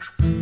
you